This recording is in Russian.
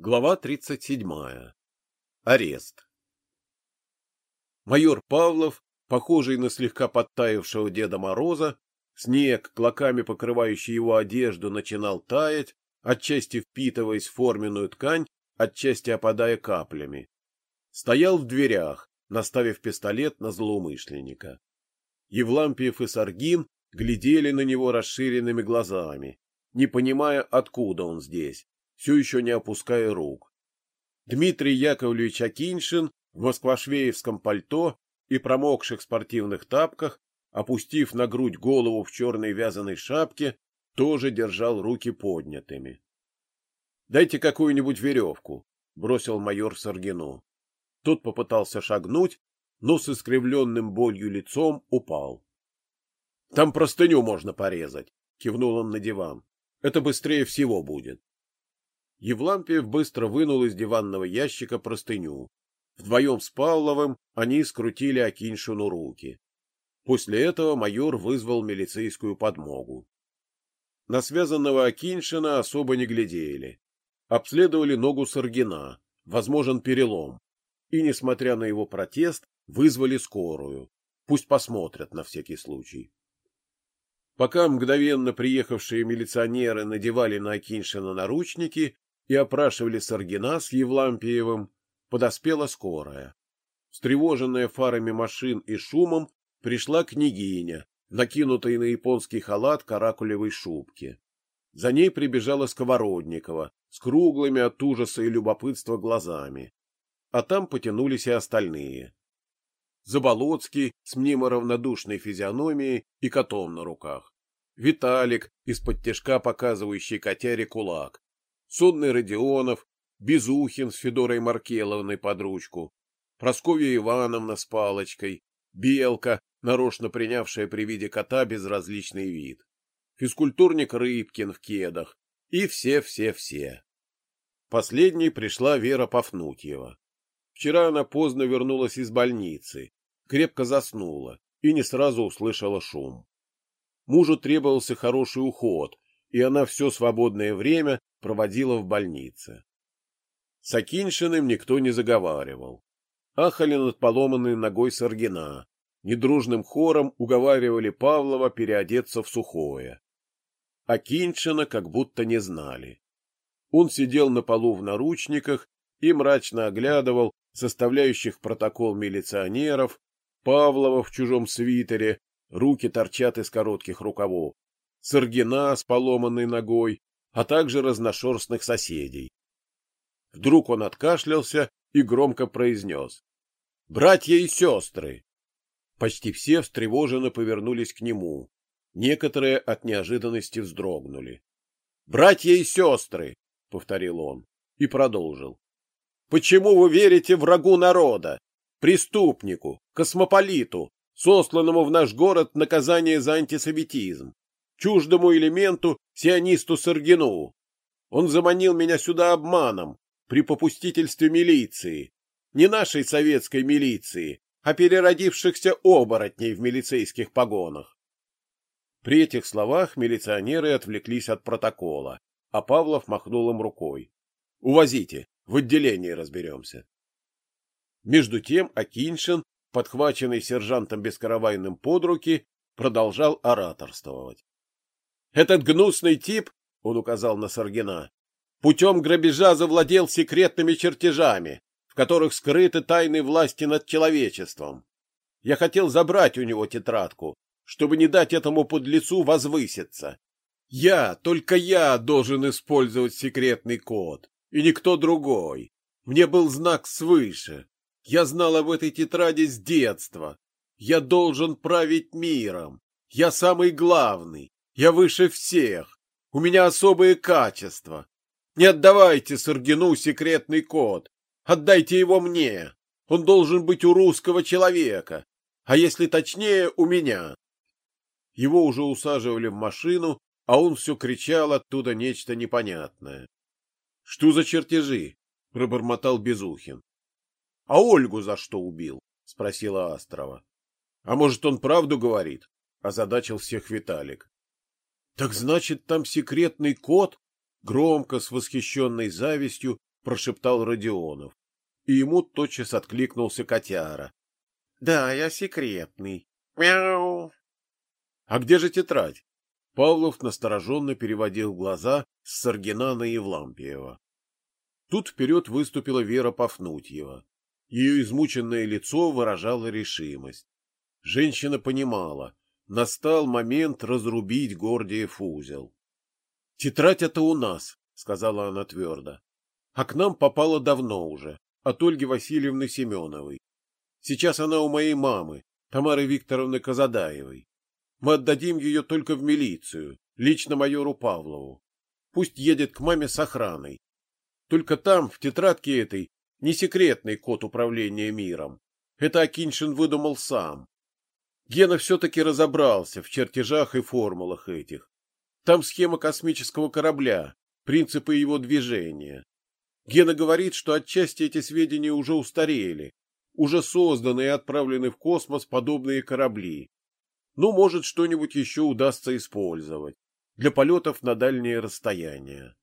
Глава 37. Арест. Майор Павлов, похожий на слегка подтаявшего Деда Мороза, снег, клоками покрывающий его одежду, начинал таять, отчасти впитываясь в форменную ткань, отчасти опадая каплями. Стоял в дверях, наставив пистолет на злоумышленника. Евлампиев и Саргин глядели на него расширенными глазами, не понимая, откуда он здесь все еще не опуская рук. Дмитрий Яковлевич Акиншин в москвашвеевском пальто и промокших спортивных тапках, опустив на грудь голову в черной вязаной шапке, тоже держал руки поднятыми. — Дайте какую-нибудь веревку, — бросил майор Саргину. Тот попытался шагнуть, но с искривленным болью лицом упал. — Там простыню можно порезать, — кивнул он на диван. — Это быстрее всего будет. Евлампиев быстро вынул из диванного ящика простыню. Вдвоем с Павловым они скрутили Акиншину руки. После этого майор вызвал милицейскую подмогу. На связанного Акиншина особо не глядели. Обследовали ногу Саргина, возможен перелом. И, несмотря на его протест, вызвали скорую. Пусть посмотрят на всякий случай. Пока мгновенно приехавшие милиционеры надевали на Акиншина наручники, и опрашивали Саргина с Евлампиевым, подоспела скорая. Встревоженная фарами машин и шумом, пришла княгиня, накинутая на японский халат каракулевой шубки. За ней прибежала Сковородникова с круглыми от ужаса и любопытства глазами. А там потянулись и остальные. Заболоцкий с мнимо равнодушной физиономией и котом на руках. Виталик, из-под тяжка показывающий котяре кулак, сонный Родионов, Безухин с Федорой Маркеловной под ручку, Просковья Ивановна с палочкой, Белка, нарочно принявшая при виде кота безразличный вид, физкультурник Рыбкин в кедах и все-все-все. Последней пришла Вера Пафнутьева. Вчера она поздно вернулась из больницы, крепко заснула и не сразу услышала шум. Мужу требовался хороший уход, и она все свободное время проводила в больнице. С Акиншиным никто не заговаривал. Ахали над поломанной ногой Саргина, недружным хором уговаривали Павлова переодеться в сухое. Акиншина как будто не знали. Он сидел на полу в наручниках и мрачно оглядывал составляющих протокол милиционеров, Павлова в чужом свитере, руки торчат из коротких рукавов, Саргина с поломанной ногой, а также разношерстных соседей. Вдруг он откашлялся и громко произнес. «Братья и сестры!» Почти все встревоженно повернулись к нему. Некоторые от неожиданности вздрогнули. «Братья и сестры!» — повторил он и продолжил. «Почему вы верите врагу народа, преступнику, космополиту, сосланному в наш город наказание за антисоветизм? чуждому элементу сионисту Саргину. Он заманил меня сюда обманом, при попустительстве милиции. Не нашей советской милиции, а переродившихся оборотней в милицейских погонах. При этих словах милиционеры отвлеклись от протокола, а Павлов махнул им рукой. — Увозите, в отделении разберемся. Между тем Акиншин, подхваченный сержантом Бескаравайным под руки, продолжал ораторствовать. Этот гнусный тип, он указал на Саргина, путем грабежа завладел секретными чертежами, в которых скрыты тайны власти над человечеством. Я хотел забрать у него тетрадку, чтобы не дать этому подлецу возвыситься. Я, только я должен использовать секретный код, и никто другой. Мне был знак свыше. Я знал об этой тетради с детства. Я должен править миром. Я самый главный. Я выше всех. У меня особые качества. Не отдавайте Саргину секретный код. Отдайте его мне. Он должен быть у русского человека. А если точнее, у меня. Его уже усаживали в машину, а он все кричал оттуда нечто непонятное. — Что за чертежи? — пробормотал Безухин. — А Ольгу за что убил? — спросила Астрова. — А может, он правду говорит? — озадачил всех Виталик. Так значит, там секретный код? Громко, с восхищенной завистью, — прошептал Родионов. И ему тотчас откликнулся котяра. — Да, я секретный. Мяу. — А где же тетрадь? Павлов настороженно переводил глаза с Саргина на Евлампиева. Тут вперед выступила Вера Пафнутьева. Ее измученное лицо выражало решимость. Женщина понимала, настал момент разрубить Гордиев узел. — Тетрадь это у нас, — сказала она твердо. — А к нам попала давно уже, от Ольги Васильевны Семеновой. Сейчас она у моей мамы, Тамары Викторовны Казадаевой. Мы отдадим ее только в милицию, лично майору Павлову. Пусть едет к маме с охраной. Только там, в тетрадке этой, не секретный код управления миром. Это Акиншин выдумал сам. Гена все-таки разобрался в чертежах и формулах этих. Там схема космического корабля, принципы его движения. Гена говорит, что отчасти эти сведения уже устарели, уже созданы и отправлены в космос подобные корабли. Ну, может, что-нибудь еще удастся использовать для полетов на дальние расстояния.